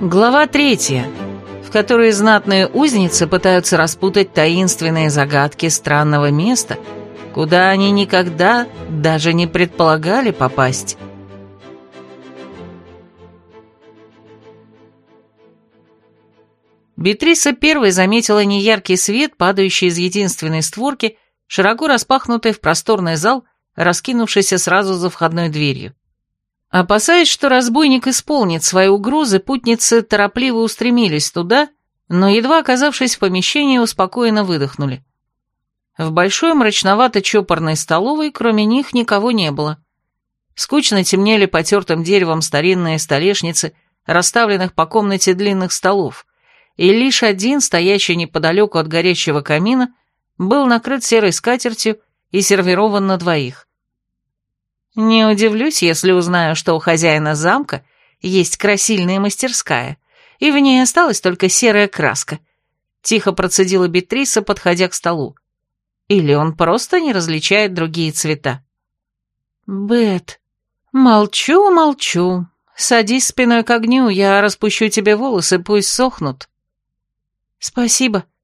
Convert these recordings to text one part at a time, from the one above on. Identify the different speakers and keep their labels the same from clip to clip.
Speaker 1: Глава третья, в которой знатные узницы пытаются распутать таинственные загадки странного места, куда они никогда даже не предполагали попасть. Бетриса первой заметила неяркий свет, падающий из единственной створки, широко распахнутой в просторный зал, раскинувшийся сразу за входной дверью. Опасаясь, что разбойник исполнит свои угрозы, путницы торопливо устремились туда, но, едва оказавшись в помещении, успокоенно выдохнули. В большой мрачновато-чопорной столовой, кроме них, никого не было. Скучно темнели потертым деревом старинные столешницы, расставленных по комнате длинных столов, и лишь один, стоящий неподалеку от горящего камина, был накрыт серой скатертью и сервирован на двоих. Не удивлюсь, если узнаю, что у хозяина замка есть красильная мастерская, и в ней осталась только серая краска. Тихо процедила Бетриса, подходя к столу. Или он просто не различает другие цвета. «Бет, молчу, молчу. Садись спиной к огню, я распущу тебе волосы, пусть сохнут». «Спасибо», —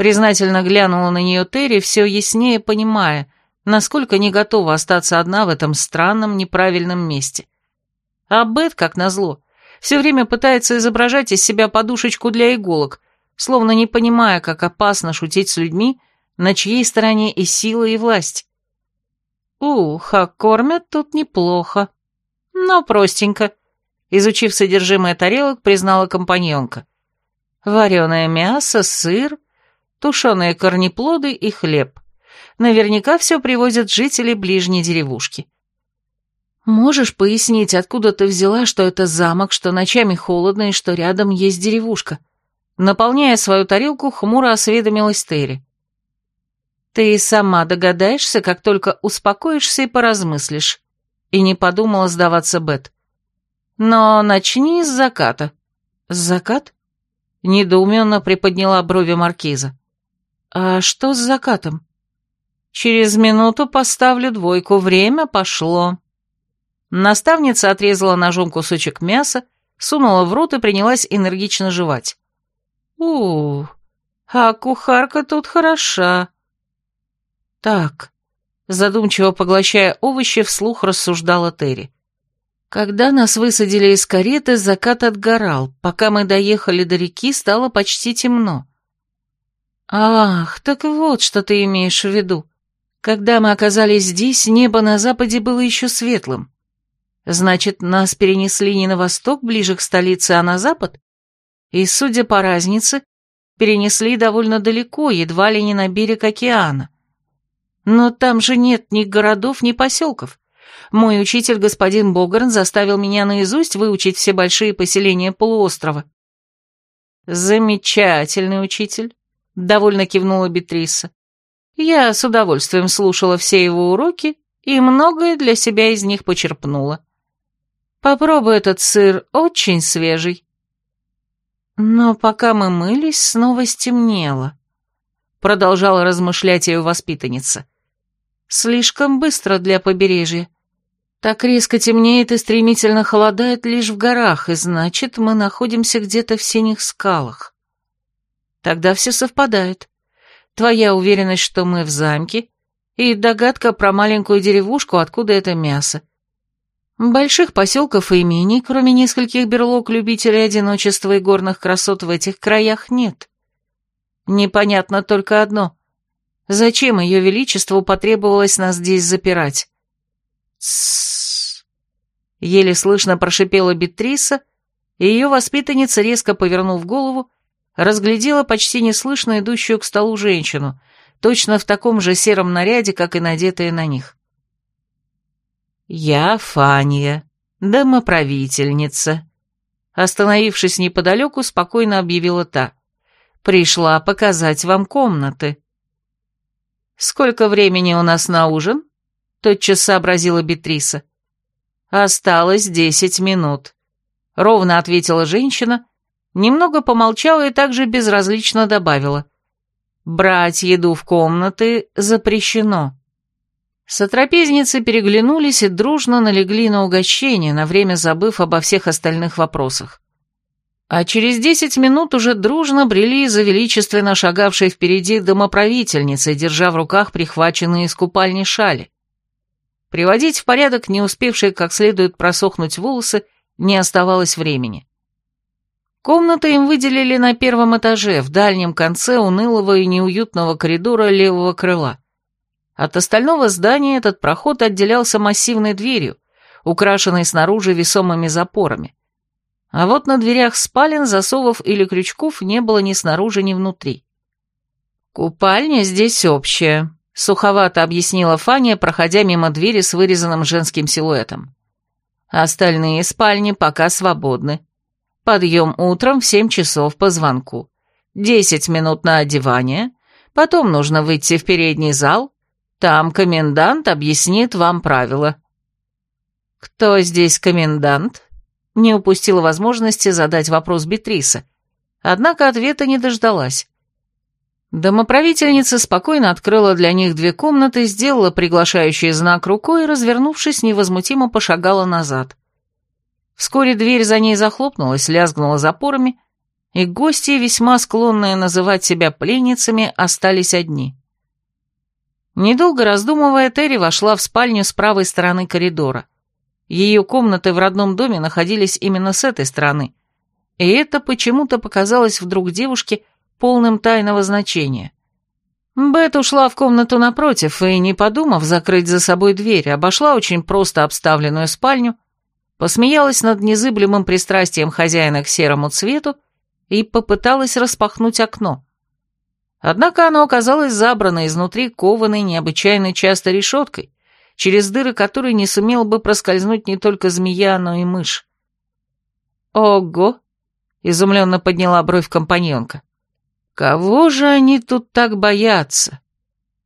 Speaker 1: признательно глянула на нее Терри, все яснее понимая, насколько не готова остаться одна в этом странном, неправильном месте. А Бет, как назло, все время пытается изображать из себя подушечку для иголок, словно не понимая, как опасно шутить с людьми, на чьей стороне и сила, и власть. Ух, а кормят тут неплохо. Но простенько. Изучив содержимое тарелок, признала компаньонка. Вареное мясо, сыр, тушеные корнеплоды и хлеб. Наверняка все привозят жители ближней деревушки. Можешь пояснить, откуда ты взяла, что это замок, что ночами холодно и что рядом есть деревушка? Наполняя свою тарелку, хмуро осведомилась Терри. Ты сама догадаешься, как только успокоишься и поразмыслишь. И не подумала сдаваться Бет. Но начни с заката. Закат? Недоуменно приподняла брови маркиза. А что с закатом? Через минуту поставлю двойку, время пошло. Наставница отрезала ножом кусочек мяса, сунула в рот и принялась энергично жевать. у а кухарка тут хороша. Так, задумчиво поглощая овощи, вслух рассуждала Терри. Когда нас высадили из кареты, закат отгорал. Пока мы доехали до реки, стало почти темно. Ах, так вот, что ты имеешь в виду. Когда мы оказались здесь, небо на западе было еще светлым. Значит, нас перенесли не на восток, ближе к столице, а на запад? И, судя по разнице, перенесли довольно далеко, едва ли не на берег океана. Но там же нет ни городов, ни поселков. Мой учитель, господин Богарн, заставил меня наизусть выучить все большие поселения полуострова. Замечательный учитель, довольно кивнула Бетриса. Я с удовольствием слушала все его уроки и многое для себя из них почерпнула. Попробуй этот сыр, очень свежий. Но пока мы мылись, снова стемнело. Продолжала размышлять ее воспитанница. Слишком быстро для побережья. Так резко темнеет и стремительно холодает лишь в горах, и значит, мы находимся где-то в синих скалах. Тогда все совпадает. Твоя уверенность, что мы в замке, и догадка про маленькую деревушку, откуда это мясо. Больших поселков и имений, кроме нескольких берлог любителей одиночества и горных красот в этих краях, нет. Непонятно только одно. Зачем ее величеству потребовалось нас здесь запирать? Тссс. Еле слышно прошипела Бетриса, и ее воспитанница, резко повернув голову, разглядела почти неслышно идущую к столу женщину, точно в таком же сером наряде, как и надетые на них. «Я Фания, домоправительница», — остановившись неподалеку, спокойно объявила та. «Пришла показать вам комнаты». «Сколько времени у нас на ужин?» — тотчас сообразила Бетриса. «Осталось десять минут», — ровно ответила женщина, немного помолчала и также безразлично добавила. Брать еду в комнаты запрещено. Сотрапезницы переглянулись и дружно налегли на угощение, на время забыв обо всех остальных вопросах. А через десять минут уже дружно брели за величественно шагавшей впереди домоправительницей, держа в руках прихваченные из купальни шали. Приводить в порядок не успевшие как следует просохнуть волосы не оставалось времени. Комнаты им выделили на первом этаже, в дальнем конце унылого и неуютного коридора левого крыла. От остального здания этот проход отделялся массивной дверью, украшенной снаружи весомыми запорами. А вот на дверях спален засовов или крючков не было ни снаружи, ни внутри. «Купальня здесь общая», — суховато объяснила Фаня, проходя мимо двери с вырезанным женским силуэтом. «Остальные спальни пока свободны. Подъем утром в семь часов по звонку. Десять минут на одевание. Потом нужно выйти в передний зал. Там комендант объяснит вам правила». «Кто здесь комендант?» Не упустила возможности задать вопрос Бетриса. Однако ответа не дождалась. Домоправительница спокойно открыла для них две комнаты, сделала приглашающий знак рукой и, развернувшись, невозмутимо пошагала назад. Вскоре дверь за ней захлопнулась, лязгнула запорами, и гости, весьма склонные называть себя пленницами, остались одни. Недолго раздумывая, Терри вошла в спальню с правой стороны коридора. Ее комнаты в родном доме находились именно с этой стороны, и это почему-то показалось вдруг девушке полным тайного значения. Бет ушла в комнату напротив и, не подумав закрыть за собой дверь, обошла очень просто обставленную спальню, посмеялась над незыблемым пристрастием хозяина к серому цвету и попыталась распахнуть окно. Однако оно оказалось забрано изнутри кованой необычайно часто решеткой, через дыры которой не сумел бы проскользнуть не только змея, но и мышь. «Ого!» — изумленно подняла бровь компаньонка. Кого же они тут так боятся?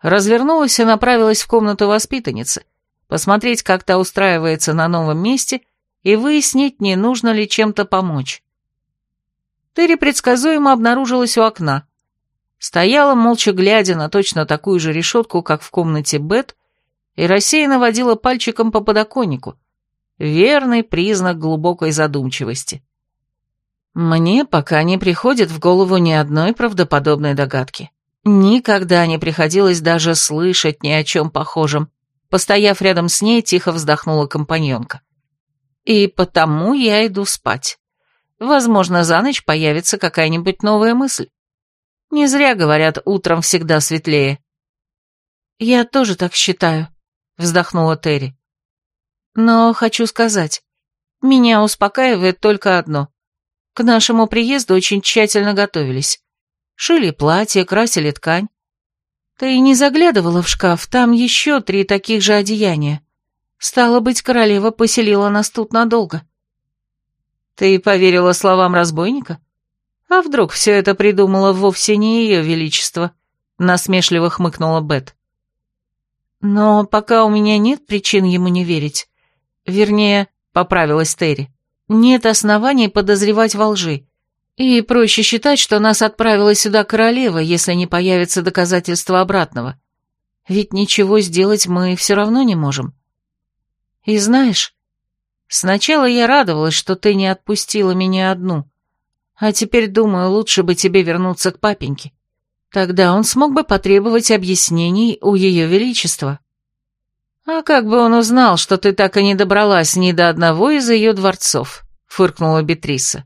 Speaker 1: Развернулась и направилась в комнату воспитанницы, посмотреть, как та устраивается на новом месте и выяснить, не нужно ли чем-то помочь. Терри предсказуемо обнаружилась у окна. Стояла, молча глядя на точно такую же решетку, как в комнате Бет, и рассеянно водила пальчиком по подоконнику. Верный признак глубокой задумчивости. Мне пока не приходит в голову ни одной правдоподобной догадки. Никогда не приходилось даже слышать ни о чем похожем. Постояв рядом с ней, тихо вздохнула компаньонка. И потому я иду спать. Возможно, за ночь появится какая-нибудь новая мысль. Не зря говорят, утром всегда светлее. Я тоже так считаю, вздохнула Терри. Но хочу сказать, меня успокаивает только одно. К нашему приезду очень тщательно готовились. Шили платье, красили ткань. Ты не заглядывала в шкаф, там еще три таких же одеяния. Стало быть, королева поселила нас тут надолго. Ты поверила словам разбойника? А вдруг все это придумала вовсе не ее величество? Насмешливо хмыкнула Бет. Но пока у меня нет причин ему не верить. Вернее, поправилась Терри нет оснований подозревать во лжи. И проще считать, что нас отправила сюда королева, если не появится доказательства обратного. Ведь ничего сделать мы все равно не можем. И знаешь, сначала я радовалась, что ты не отпустила меня одну, а теперь думаю, лучше бы тебе вернуться к папеньке. Тогда он смог бы потребовать объяснений у ее величества. «А как бы он узнал, что ты так и не добралась ни до одного из ее дворцов?» — фыркнула Бетриса.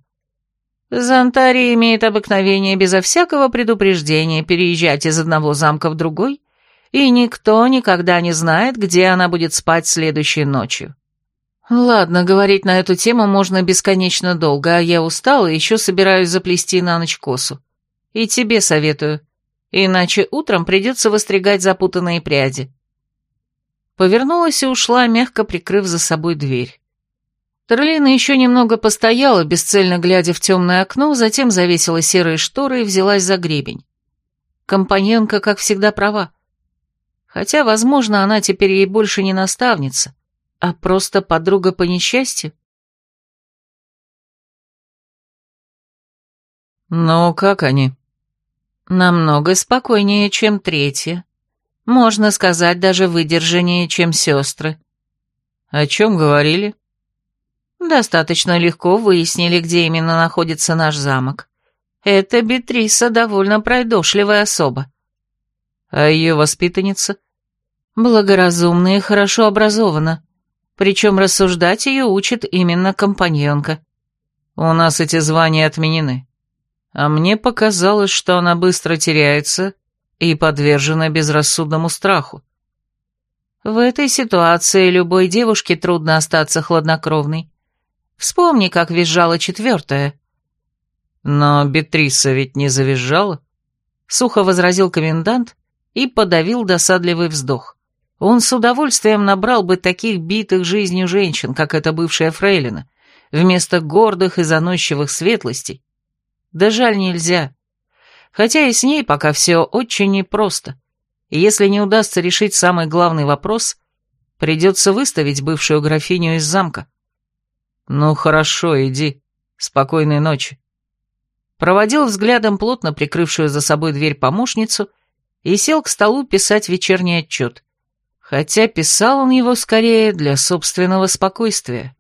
Speaker 1: «Зонтария имеет обыкновение безо всякого предупреждения переезжать из одного замка в другой, и никто никогда не знает, где она будет спать следующей ночью». «Ладно, говорить на эту тему можно бесконечно долго, а я устала и еще собираюсь заплести на ночь косу. И тебе советую, иначе утром придется выстригать запутанные пряди» повернулась и ушла, мягко прикрыв за собой дверь. Терлина еще немного постояла, бесцельно глядя в темное окно, затем завесила серые шторы и взялась за гребень. Компаньонка, как всегда, права. Хотя, возможно, она теперь ей больше не наставница, а просто подруга по несчастью.
Speaker 2: «Ну, как они?»
Speaker 1: Намного спокойнее, чем третья. Можно сказать, даже выдержаннее, чем сестры.
Speaker 2: О чем говорили?
Speaker 1: Достаточно легко выяснили, где именно находится наш замок. Эта Бетриса довольно пройдошливая особа.
Speaker 2: А ее воспитанница?
Speaker 1: Благоразумна и хорошо образована. Причем рассуждать ее учит именно компаньонка.
Speaker 2: У нас эти звания отменены. А мне показалось, что она быстро теряется и подвержена безрассудному страху.
Speaker 1: В этой ситуации любой девушке трудно остаться хладнокровной. Вспомни, как визжала четвертая.
Speaker 2: Но Бетриса ведь не завизжала,
Speaker 1: сухо возразил комендант и подавил досадливый вздох. Он с удовольствием набрал бы таких битых жизнью женщин, как эта бывшая фрейлина, вместо гордых и заносчивых светлостей. Да жаль нельзя. Хотя и с ней пока все очень непросто. И если не удастся решить самый главный вопрос, придется выставить бывшую графиню из замка.
Speaker 2: «Ну хорошо, иди. Спокойной ночи».
Speaker 1: Проводил взглядом плотно прикрывшую за собой дверь помощницу и сел к столу писать вечерний отчет. Хотя писал он его скорее для собственного спокойствия.